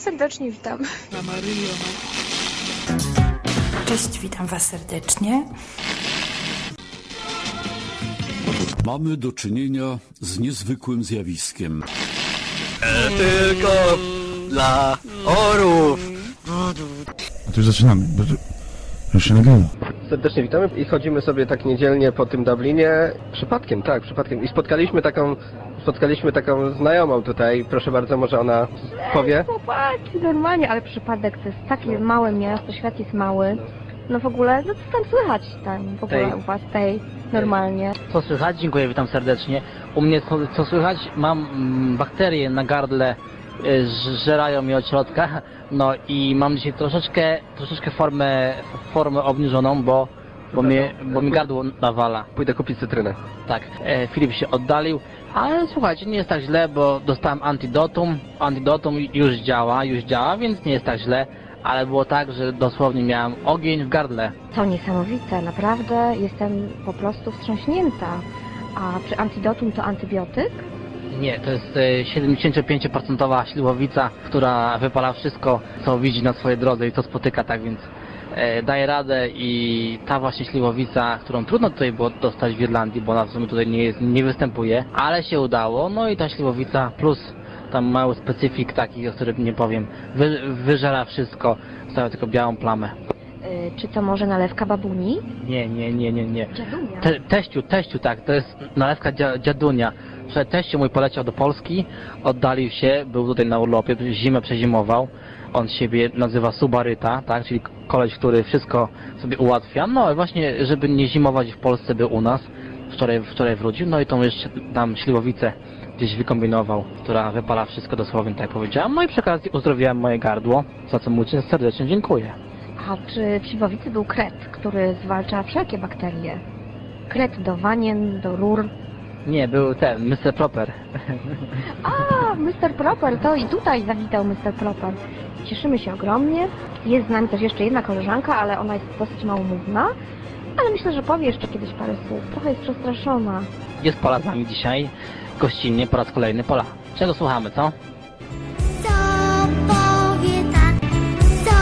Serdecznie witam. Cześć, witam Was serdecznie. Mamy do czynienia z niezwykłym zjawiskiem. Tylko dla orów. A tu już zaczynamy, bo tu już się nagrywa. Serdecznie witamy i chodzimy sobie tak niedzielnie po tym Dublinie. Przypadkiem, tak, przypadkiem. I spotkaliśmy taką, spotkaliśmy taką znajomą tutaj. Proszę bardzo, może ona powie? Chłopaki, normalnie, ale przypadek to jest takie małe miasto, świat jest mały. No w ogóle, no co tam słychać tam w ogóle Tej. u was tej normalnie? Co słychać? Dziękuję, witam serdecznie. U mnie co, co słychać? Mam mm, bakterie na gardle, y, żerają mnie od środka. No i mam dzisiaj troszeczkę, troszeczkę formę, formę obniżoną, bo, bo, mnie, bo mi gardło nawala. Pójdę kupić cytrynę. Tak, e, Filip się oddalił, ale słuchajcie, nie jest tak źle, bo dostałem antidotum. Antidotum już działa, już działa, więc nie jest tak źle. Ale było tak, że dosłownie miałem ogień w gardle. To niesamowite, naprawdę jestem po prostu wstrząśnięta. A czy antidotum to antybiotyk? Nie, to jest e, 75% śliwowica, która wypala wszystko, co widzi na swojej drodze i co spotyka, tak więc e, daje radę i ta właśnie śliwowica, którą trudno tutaj było dostać w Irlandii, bo ona w sumie tutaj nie, jest, nie występuje, ale się udało, no i ta śliwowica plus tam mały specyfik taki, o którym nie powiem, wy, wyżera wszystko, zostawia tylko białą plamę. Yy, czy to może nalewka babuni? Nie, nie, nie, nie, nie. Dziadunia. Te, teściu, teściu, tak, to jest nalewka dzia, dziadunia. Teściu mój poleciał do Polski, oddalił się, był tutaj na urlopie, zimę przezimował. On siebie nazywa Subaryta, tak, czyli koleś, który wszystko sobie ułatwia. No i właśnie, żeby nie zimować w Polsce, był u nas. Wczoraj, wczoraj wrócił, no i tą jeszcze tam śliwowicę gdzieś wykombinował, która wypala wszystko dosłownie, tak jak powiedziałem. No i przy okazji uzdrowiłem moje gardło, za co mu serdecznie dziękuję. A czy w śliwowicy był kret, który zwalcza wszelkie bakterie? Kret do wanien, do rur. Nie, był ten, Mr. Proper. A, Mr. Proper, to i tutaj zawitał Mr. Proper. Cieszymy się ogromnie. Jest z nami też jeszcze jedna koleżanka, ale ona jest dosyć małomówna. Ale myślę, że powie jeszcze kiedyś parę słów. Trochę jest przestraszona. Jest Pola z nami dzisiaj, gościnnie po raz kolejny. Pola, czego słuchamy, co? Co powie tak, co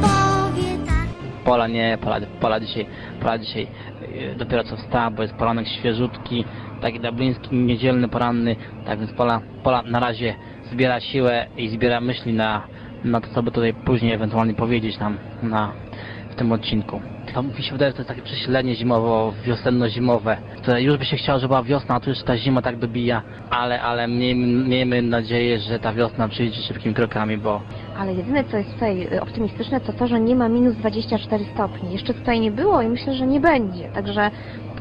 powie tak. Pola nie, Pola, Pola dzisiaj, Pola dzisiaj yy, dopiero co wstała, bo jest poranek świeżutki, taki dubliński, niedzielny, poranny, tak więc Pola, Pola na razie zbiera siłę i zbiera myśli na, na to, co by tutaj później ewentualnie powiedzieć nam na, w tym odcinku. To mi się wydaje, że to jest takie przesilenie zimowo, wiosenno-zimowe, które już by się chciało, żeby była wiosna, a tu już ta zima tak dobija, ale, ale miejmy, miejmy nadzieję, że ta wiosna przyjdzie szybkimi krokami, bo Ale jedyne, co jest tutaj y, optymistyczne, to to, że nie ma minus 24 stopni. Jeszcze tutaj nie było i myślę, że nie będzie. Także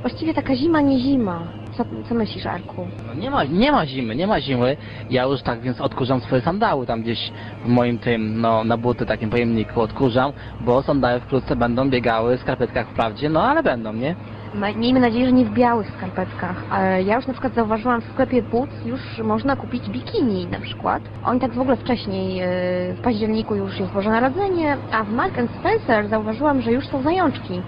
właściwie taka zima, nie zima. Co, co myślisz, Arku? No nie ma, nie ma zimy, nie ma zimy. Ja już tak więc odkurzam swoje sandały tam gdzieś w moim tym, no na buty takim pojemniku odkurzam, bo sandały wkrótce będą biegały w skarpetkach wprawdzie, no ale będą, nie? Ma- Miejmy nadzieję, że nie w białych skarpetkach. Ja już na przykład zauważyłam w sklepie Boots już można kupić bikini na przykład. Oni tak w ogóle wcześniej, yy, w październiku już jest Boże Narodzenie, a w Mark Spencer zauważyłam, że już są zajączki.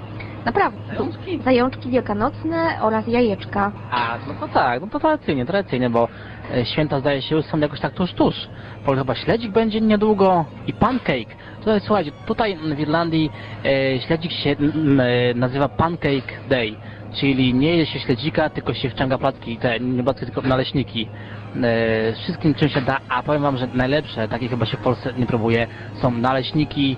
Naprawdę. Zajączki? Zajączki wielkanocne oraz jajeczka. A, no to tak, no to tradycyjnie, tradycyjnie, bo e, święta zdaje się już są jakoś tak tuż, tuż. Bo chyba śledzik będzie niedługo i pancake. Tutaj, słuchajcie, tutaj w Irlandii e, śledzik się m, e, nazywa Pancake Day, czyli nie je się śledzika, tylko się wciąga placki, te, nie placki, tylko naleśniki. E, wszystkim czym się da, a powiem wam, że najlepsze, takie chyba się w Polsce nie próbuje, są naleśniki,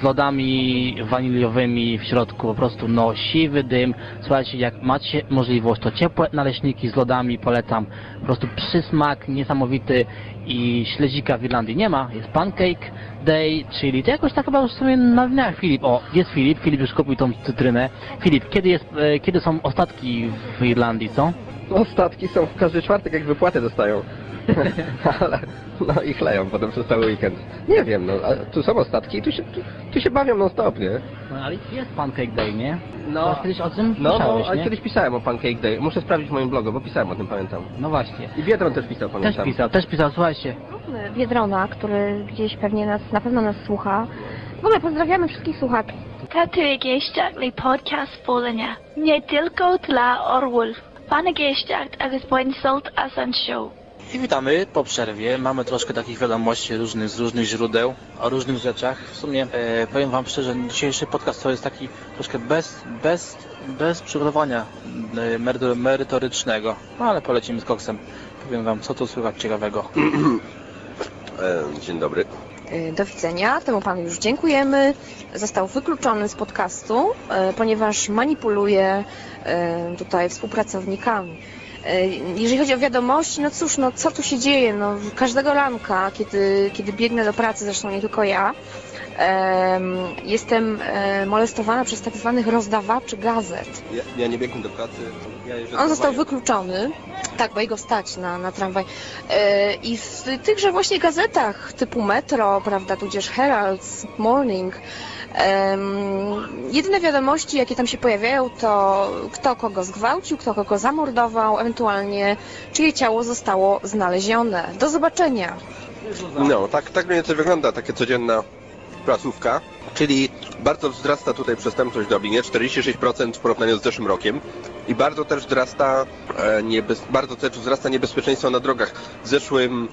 z lodami waniliowymi w środku, po prostu no siwy dym. Słuchajcie, jak macie możliwość, to ciepłe naleśniki z lodami polecam. Po prostu przysmak niesamowity i śledzika w Irlandii nie ma. Jest Pancake Day, czyli to jakoś tak chyba już sobie na dniach Filip. O, jest Filip, Filip już kupił tą cytrynę. Filip, kiedy, jest, e, kiedy są ostatki w Irlandii, co? No statki są w każdy czwartek, jak wypłatę dostają. Ale, no i chleją potem przez cały weekend. Nie wiem, no, a tu są ostatki i tu się, tu, tu się bawią non stop, nie? No ale jest Pancake Day, nie? No. Kiedyś o tym No, słyszałeś, no, ale nie? kiedyś pisałem o Pancake Day. Muszę sprawdzić w moim blogu, bo pisałem o tym, pamiętam. No właśnie. I Biedron też pisał, Też pamiętam. pisał, też pisał, słuchajcie. Biedrona, który gdzieś pewnie nas, na pewno nas słucha. W ogóle pozdrawiamy wszystkich słuchaczy. Tatugéisteach le podcast fólaine, nie tylko dla orwolf. Fanna géisteach agus buin sult as an show. I witamy po przerwie. Mamy troszkę takich wiadomości różnych, z różnych źródeł, o różnych rzeczach. W sumie e, powiem Wam szczerze, dzisiejszy podcast to jest taki troszkę bez, bez, bez przygotowania e, merytor- merytorycznego. No ale polecimy z koksem. Powiem Wam, co tu słychać ciekawego. E, dzień dobry. Y, Do widzenia. Temu panu już dziękujemy. Został wykluczony z podcastu, y, ponieważ manipuluje tutaj współpracownikami. Y, Jeżeli chodzi o wiadomości, no cóż, no co tu się dzieje? No, każdego ranka, kiedy, kiedy biegnę do pracy, zresztą nie tylko ja, em, jestem e, molestowana przez tak zwanych rozdawaczy gazet. Ja, ja nie biegłem do pracy. Ja On został wykluczony, tak, bo jego stać na, na tramwaj. E, I w tychże właśnie gazetach typu Metro, prawda, tudzież Herald, Morning, jedyne wiadomości, jakie tam się pojawiają, to kto kogo zgwałcił, kto kogo zamordował, ewentualnie czyje ciało zostało znalezione. Do zobaczenia. No, tak, tak mniej więcej wygląda takie codzienna prasówka. Czyli bardzo wzrasta tutaj przestępczość w Dublinie, 46% w porównaniu z zeszłym rokiem. I bardzo też wzrasta, e, bardzo też wzrasta niebezpieczeństwo na drogach. W zeszłym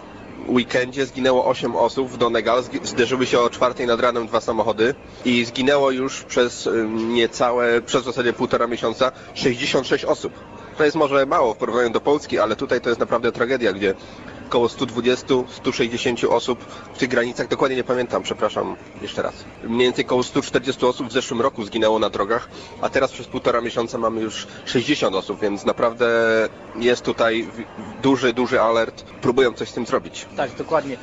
weekendzie zginęło 8 osób w Donegal, zderzyły się o czwartej nad ranem dwa samochody i zginęło już przez y, niecałe, przez w zasadzie półtora miesiąca 66 osób. To jest może mało w porównaniu do Polski, ale tutaj to jest naprawdę tragedia, gdzie około 120-160 osób w tych granicach, dokładnie nie pamiętam, przepraszam jeszcze raz. Mniej więcej około 140 osób w zeszłym roku zginęło na drogach, a teraz przez półtora miesiąca mamy już 60 osób, więc naprawdę jest tutaj duży, duży alert. Próbują coś z tym zrobić. Tak, dokładnie.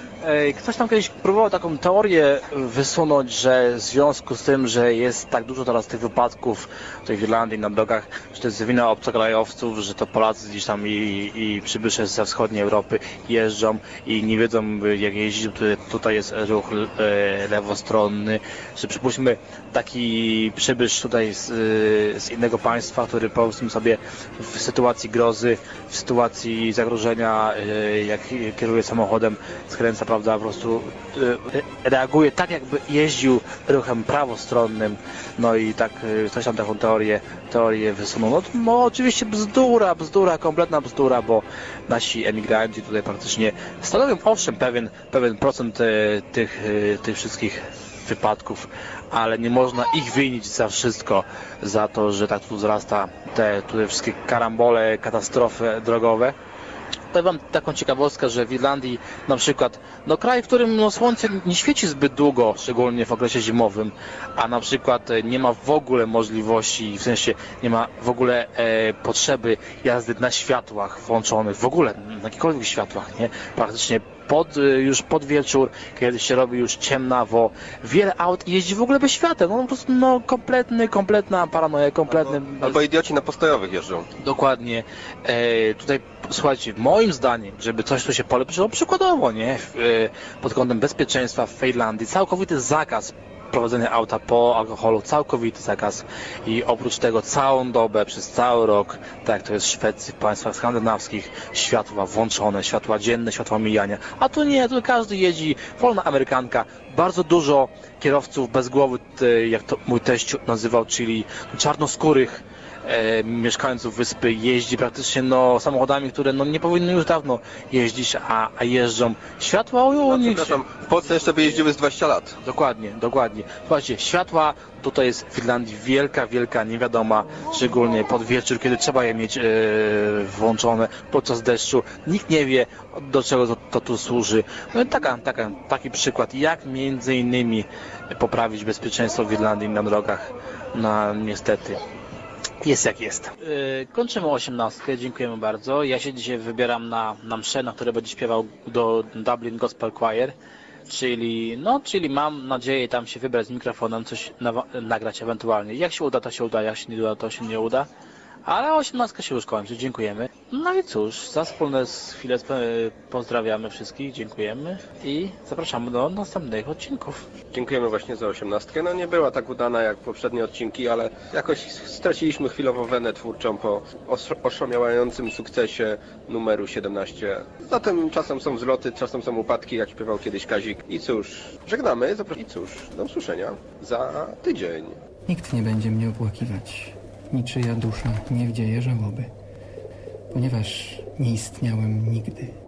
Ktoś tam kiedyś próbował taką teorię wysunąć, że w związku z tym, że jest tak dużo teraz tych wypadków w Irlandii na drogach, że to jest wina obcokrajowców, że to Polacy gdzieś tam i, i przybysze ze wschodniej Europy jeżdżą i nie wiedzą jak jeździć, tutaj, tutaj jest ruch e, lewostronny, że przypuśćmy taki przybysz tutaj z, e, z innego państwa, który powiedzmy sobie w sytuacji grozy, w sytuacji zagrożenia, e, jak kieruje samochodem, skręca, prawda, po prostu reaguje tak, jakby jeździł ruchem prawostronnym, no i tak ktoś tam taką teorię, teorię wysunął. No, no oczywiście bzdura, bzdura, kompletna bzdura, bo nasi emigranci tutaj praktycznie stanowią owszem pewien, pewien procent e, tych, e, tych wszystkich wypadków, ale nie można ich winić za wszystko, za to, że tak tu wzrasta te tutaj wszystkie karambole, katastrofy drogowe. Powiem wam taką ciekawostkę, że w Irlandii na przykład, no kraj, w którym no, słońce nie świeci zbyt długo, szczególnie w okresie zimowym, a na przykład e, nie ma w ogóle możliwości, w sensie nie ma w ogóle e, potrzeby jazdy na światłach włączonych, w ogóle na jakichkolwiek światłach, nie? Praktycznie pod, e, już pod wieczór, kiedy się robi już ciemnawo, wiele aut jeździ w ogóle bez świateł, no po prostu no kompletny, kompletna paranoja, kompletny... Albo idioci na postojowych jeżdżą. Dokładnie. E, tutaj, słuchajcie, moim zdaniem, żeby coś tu się polepszyło, przykładowo, nie? E, pod kątem bezpieczeństwa w Irlandii, całkowity zakaz prowadzenia auta po alkoholu, całkowity zakaz. I oprócz tego całą dobę, przez cały rok, tak jak to jest w Szwecji, w państwach skandynawskich, światła włączone, światła dzienne, światła mijania, a tu nie, tu każdy jeździ, wolna amerykanka, bardzo dużo kierowców bez głowy, jak to mój teść nazywał, czyli czarnoskórych, e, mieszkańców wyspy jeździ praktycznie no, samochodami, które no, nie powinny już dawno jeździć, a, a jeżdżą. Światła u No, nich przepraszam, w Polsce jeszcze by jeździły z 20 lat. Dokładnie, dokładnie. Słuchajcie, światła tutaj jest w Irlandii wielka, wielka niewiadoma, szczególnie pod wieczór, kiedy trzeba je mieć e, włączone podczas deszczu. Nikt nie wie, do czego to, to tu służy. No taka, taka, taki przykład, jak między innymi poprawić bezpieczeństwo w Irlandii na drogach. No niestety. Jest jak jest. Yy, kończymy osiemnastkę, dziękujemy bardzo. Ja się dzisiaj wybieram na, na mszę, na której będzie śpiewał do Dublin Gospel Choir. Czyli, no, czyli mam nadzieję tam się wybrać z mikrofonem, coś nagrać ewentualnie. Jak się uda, to się uda, jak się nie uda, to się nie uda. Ale osiemnastka się już kończy, dziękujemy. No i cóż, za wspólne sp- pozdrawiamy wszystkich, dziękujemy i zapraszamy do następnych odcinków. Dziękujemy właśnie za osiemnastkę. No nie była tak udana jak poprzednie odcinki, ale jakoś straciliśmy chwilowo wenę twórczą po os- oszałamiającym sukcesie numeru 17. Zatem czasem są wzloty, czasem są upadki, jak śpiewał kiedyś Kazik. I cóż, żegnamy, zapra- i cóż, do usłyszenia za tydzień. Nikt nie będzie mnie opłakiwać. Niczyja dusza nie wdzieje żałoby, ponieważ nie istniałem nigdy.